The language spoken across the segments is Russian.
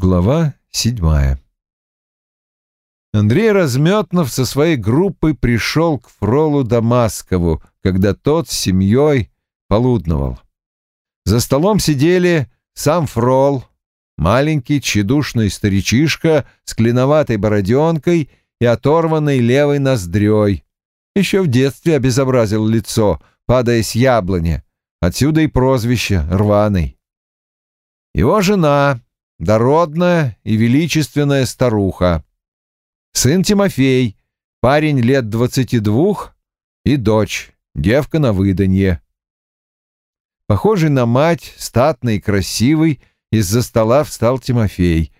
Глава седьмая Андрей Разметнов со своей группой пришел к Фролу Дамаскову, когда тот с семьей полудновал. За столом сидели сам Фрол, маленький тщедушный старичишка с клиноватой бороденкой и оторванной левой ноздрёй. Еще в детстве обезобразил лицо, падая с яблони. Отсюда и прозвище «Рваный». Его жена, дородная и величественная старуха. Сын Тимофей, парень лет двадцати двух, и дочь, девка на выданье. Похожий на мать, статный и красивый, из-за стола встал Тимофей.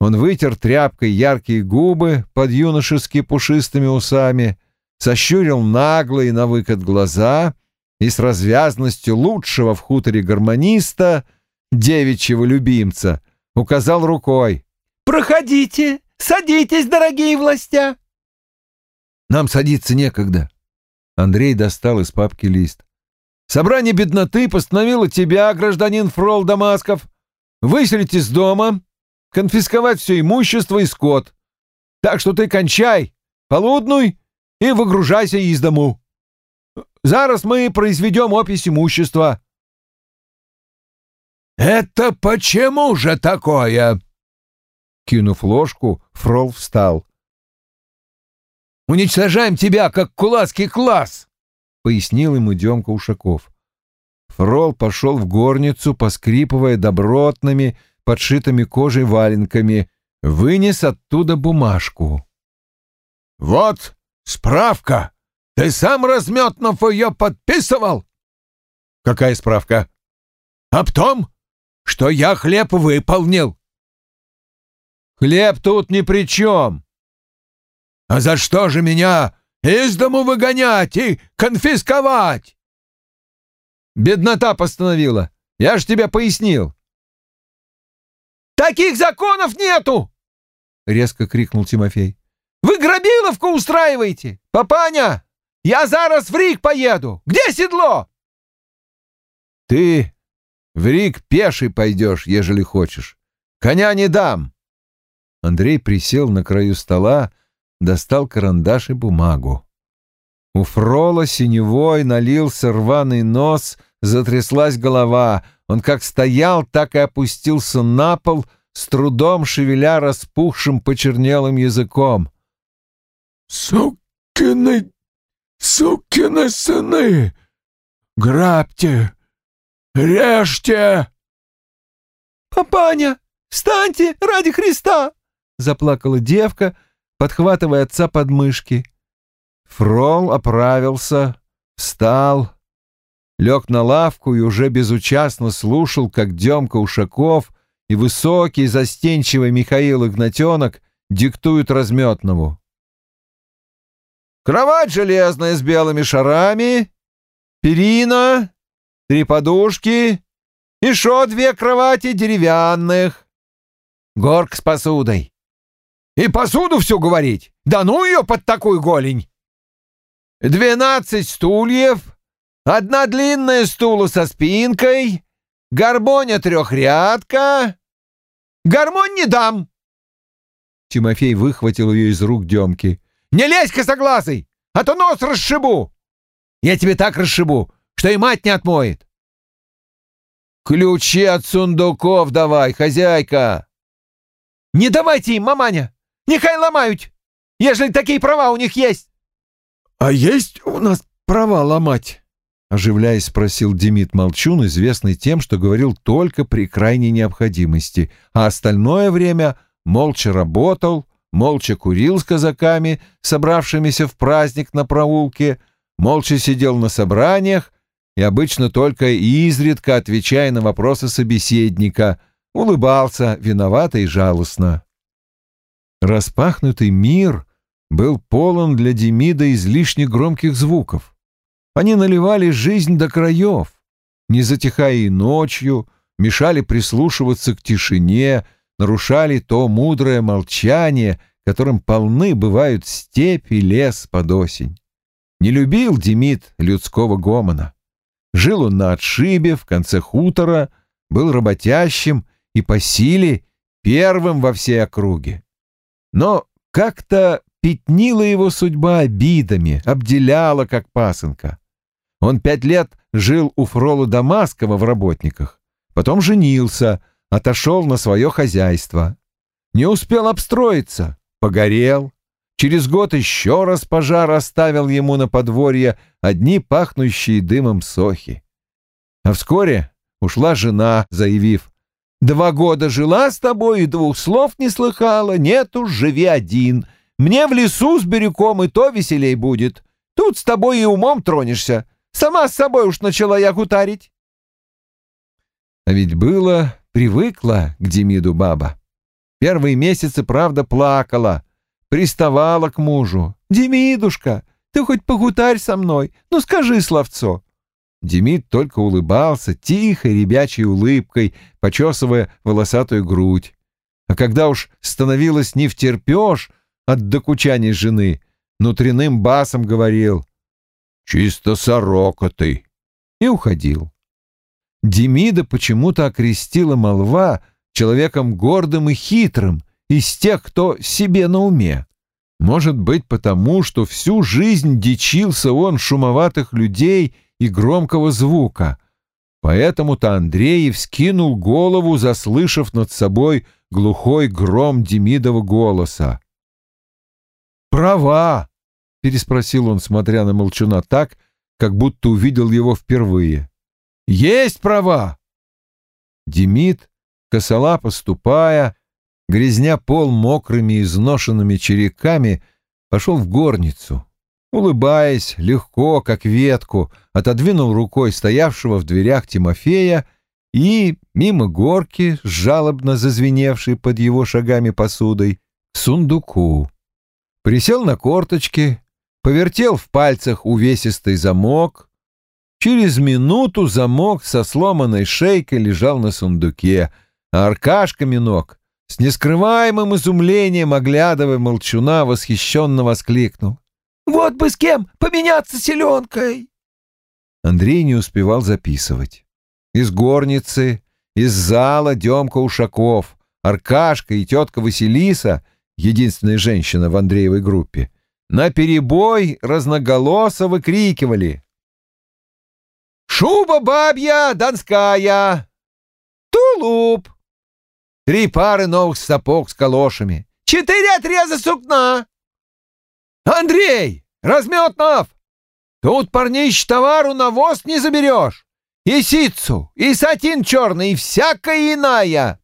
Он вытер тряпкой яркие губы под юношески пушистыми усами, сощурил наглые на выкат глаза и с развязностью лучшего в хуторе гармониста — девичьего любимца, указал рукой. «Проходите, садитесь, дорогие властя!» «Нам садиться некогда». Андрей достал из папки лист. «Собрание бедноты постановило тебя, гражданин Фрол Дамасков, выселить из дома, конфисковать все имущество и скот. Так что ты кончай, полуднуй и выгружайся из дому. Зараз мы произведем опись имущества. «Это почему же такое?» Кинув ложку, Фрол встал. «Уничтожаем тебя, как кулацкий класс!» — пояснил ему Демка Ушаков. Фрол пошел в горницу, поскрипывая добротными, подшитыми кожей валенками, вынес оттуда бумажку. «Вот справка! Ты сам Разметнов ее подписывал?» «Какая справка?» «Об том, что я хлеб выполнил. Хлеб тут ни при чем. А за что же меня из дому выгонять и конфисковать? Беднота постановила. Я ж тебе пояснил. Таких законов нету! Резко крикнул Тимофей. Вы грабиловку устраиваете? Папаня, я зараз в Рик поеду. Где седло? Ты в Рик пеший пойдешь, ежели хочешь. Коня не дам. Андрей присел на краю стола, достал карандаш и бумагу. У Фрола синевой налился рваный нос, затряслась голова. Он как стоял, так и опустился на пол, с трудом шевеля распухшим почернелым языком. «Сукины, сукины сыны! Грабьте! «Режьте!» «Папаня, встаньте ради Христа!» — заплакала девка, подхватывая отца под мышки. Фрол оправился, встал, лег на лавку и уже безучастно слушал, как Демка Ушаков и высокий застенчивый Михаил Игнатенок диктуют разметнову. «Кровать железная с белыми шарами, перина, три подушки, еще две кровати деревянных, горк с посудой. И посуду все говорить? Да ну ее под такую голень! Двенадцать стульев, одна длинная стула со спинкой, гармония трехрядка. Гармонь не дам!» Тимофей выхватил ее из рук Демки. «Не лезь, косоглазый, а то нос расшибу! Я тебе так расшибу, что и мать не отмоет. Ключи от сундуков давай, хозяйка. Не давайте им, маманя, нехай ломают, ежели такие права у них есть. А есть у нас права ломать? Оживляясь, спросил Демид Молчун, известный тем, что говорил только при крайней необходимости, а остальное время молча работал, молча курил с казаками, собравшимися в праздник на проулке, молча сидел на собраниях и обычно только изредка, отвечая на вопросы собеседника, улыбался виновато и жалостно. Распахнутый мир был полон для Демида излишне громких звуков. Они наливали жизнь до краев, не затихая и ночью, мешали прислушиваться к тишине, нарушали то мудрое молчание, которым полны бывают степь и лес под осень. Не любил Демид людского гомона. Жил он на отшибе, в конце хутора, был работящим и по силе первым во всей округе. Но как-то пятнила его судьба обидами, обделяла как пасынка. Он пять лет жил у Фрола Дамаскова в работниках, потом женился, отошел на свое хозяйство. Не успел обстроиться, погорел. Через год еще раз пожар оставил ему на подворье одни пахнущие дымом сохи. А вскоре ушла жена, заявив, «Два года жила с тобой и двух слов не слыхала, нет уж, живи один. Мне в лесу с бирюком и то веселей будет. Тут с тобой и умом тронешься. Сама с собой уж начала я гутарить». А ведь было, привыкла к Демиду баба. Первые месяцы, правда, плакала, приставала к мужу. «Демидушка, ты хоть погутарь со мной, ну скажи словцо». Демид только улыбался тихой ребячей улыбкой, почесывая волосатую грудь. А когда уж становилось не втерпешь от докучаний жены, внутренним басом говорил «Чисто сорока ты!» и уходил. Демида почему-то окрестила молва человеком гордым и хитрым, из тех, кто себе на уме. Может быть, потому, что всю жизнь дичился он шумоватых людей и громкого звука. Поэтому-то Андреев скинул голову, заслышав над собой глухой гром Демидова голоса. «Права!» — переспросил он, смотря на Молчуна так, как будто увидел его впервые. «Есть права!» Демид, косолапо ступая, грязня пол мокрыми изношенными череками, пошел в горницу. Улыбаясь, легко, как ветку, отодвинул рукой стоявшего в дверях Тимофея и, мимо горки, жалобно зазвеневшей под его шагами посудой, к сундуку. Присел на корточки, повертел в пальцах увесистый замок. Через минуту замок со сломанной шейкой лежал на сундуке, а Аркашка Минок с нескрываемым изумлением, оглядывая молчуна, восхищенно воскликнул. «Вот бы с кем поменяться селенкой!» Андрей не успевал записывать. Из горницы, из зала Демка Ушаков, Аркашка и тетка Василиса, единственная женщина в Андреевой группе, на перебой разноголосо выкрикивали. «Шуба бабья, донская! Тулуп! Три пары новых сапог с калошами. Четыре отреза сукна. Андрей, Разметнов, тут, парнищ, товару на воз не заберешь. И ситцу, и сатин черный, и всякая иная.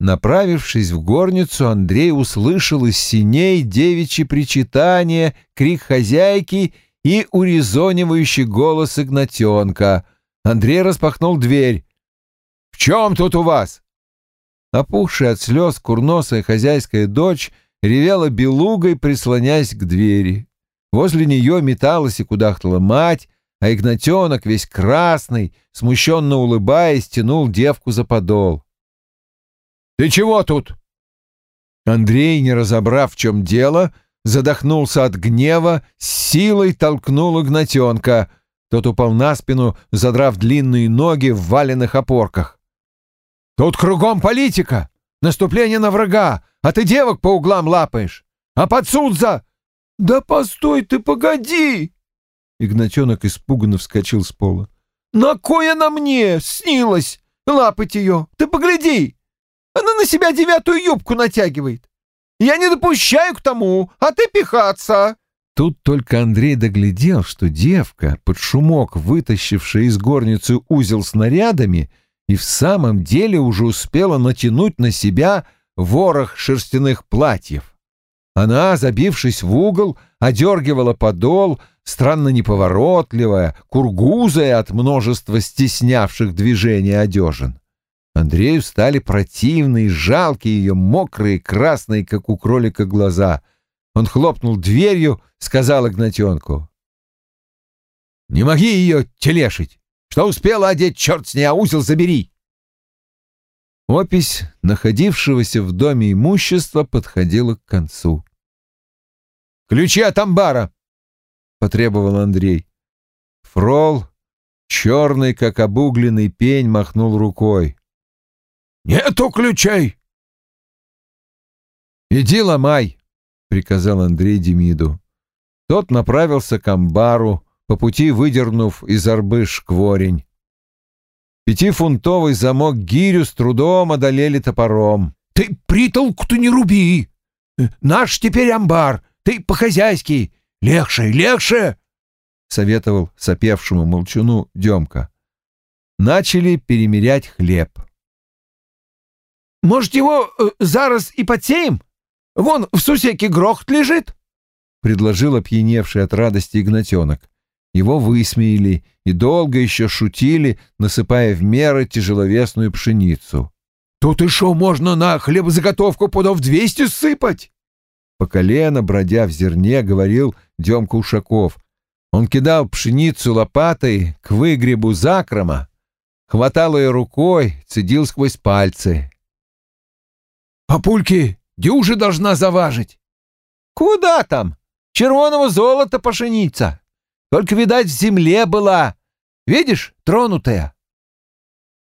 Направившись в горницу, Андрей услышал из синей девичьи причитания, крик хозяйки и урезонивающий голос Игнатенка. Андрей распахнул дверь. «В чем тут у вас?» Опухшая от слез курносая хозяйская дочь ревела белугой, прислоняясь к двери. Возле нее металась и кудахтала мать, а Игнатенок, весь красный, смущенно улыбаясь, тянул девку за подол. «Ты чего тут?» Андрей, не разобрав, в чем дело, задохнулся от гнева, с силой толкнул Игнатенка. Тот упал на спину, задрав длинные ноги в валенных опорках. Тут кругом политика, наступление на врага, а ты девок по углам лапаешь. А под за... Да постой ты, погоди! Игнатенок испуганно вскочил с пола. На кое она мне снилось лапать ее? Ты погляди! Она на себя девятую юбку натягивает. Я не допущаю к тому, а ты пихаться. Тут только Андрей доглядел, что девка, под шумок вытащившая из горницы узел снарядами, и в самом деле уже успела натянуть на себя ворох шерстяных платьев. Она, забившись в угол, одергивала подол, странно неповоротливая, кургузая от множества стеснявших движений одежин. Андрею стали противные, жалкие ее, мокрые, красные, как у кролика, глаза. Он хлопнул дверью, сказал Игнатенку. «Не моги ее телешить! Что успела одеть, черт с ней, а узел забери!» Опись находившегося в доме имущества подходила к концу. «Ключи от амбара!» — потребовал Андрей. Фрол, черный, как обугленный пень, махнул рукой. «Нету ключей! «Иди ломай», — приказал Андрей Демиду. Тот направился к амбару, по пути выдернув из арбы шкворень. Пятифунтовый замок гирю с трудом одолели топором. «Ты притолку-то не руби! Наш теперь амбар, ты по-хозяйски! Легче, легче!» — советовал сопевшему молчуну Демка. Начали перемерять хлеб. «Может, его э, зараз и подсеем? Вон в сусеке грохот лежит!» — предложил опьяневший от радости Игнатенок. Его высмеяли и долго еще шутили, насыпая в меры тяжеловесную пшеницу. «Тут и шо можно на хлебозаготовку пудов двести сыпать?» По колено, бродя в зерне, говорил Демка Ушаков. Он кидал пшеницу лопатой к выгребу закрома, хватал ее рукой, цедил сквозь пальцы. «Папульки, дюжи должна заважить!» «Куда там? Червоного золота пшеница!» Только, видать, в земле была. Видишь, тронутая.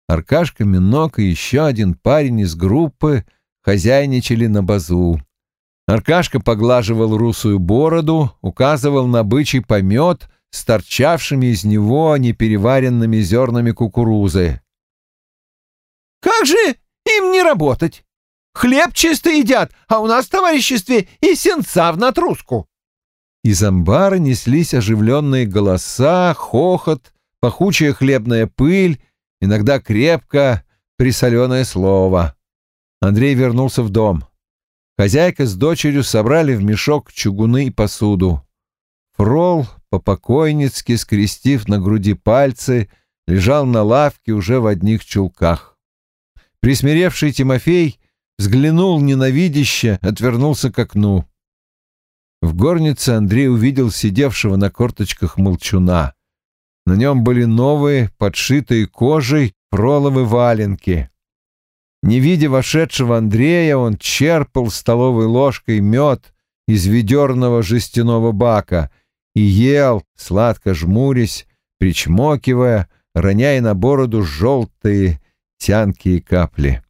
Аркашка Минок и еще один парень из группы хозяйничали на базу. Аркашка поглаживал русую бороду, указывал на бычий помет с торчавшими из него непереваренными зернами кукурузы. «Как же им не работать? Хлеб чисто едят, а у нас в товариществе и сенца в натруску». Из амбара неслись оживленные голоса, хохот, пахучая хлебная пыль, иногда крепко присоленое слово. Андрей вернулся в дом. Хозяйка с дочерью собрали в мешок чугуны и посуду. Фрол, по-покойницки скрестив на груди пальцы, лежал на лавке уже в одних чулках. Присмиревший Тимофей взглянул ненавидяще, отвернулся к окну. В горнице Андрей увидел сидевшего на корточках молчуна. На нем были новые, подшитые кожей, проловы валенки. Не видя вошедшего Андрея, он черпал столовой ложкой мед из ведерного жестяного бака и ел, сладко жмурясь, причмокивая, роняя на бороду желтые тянкие капли.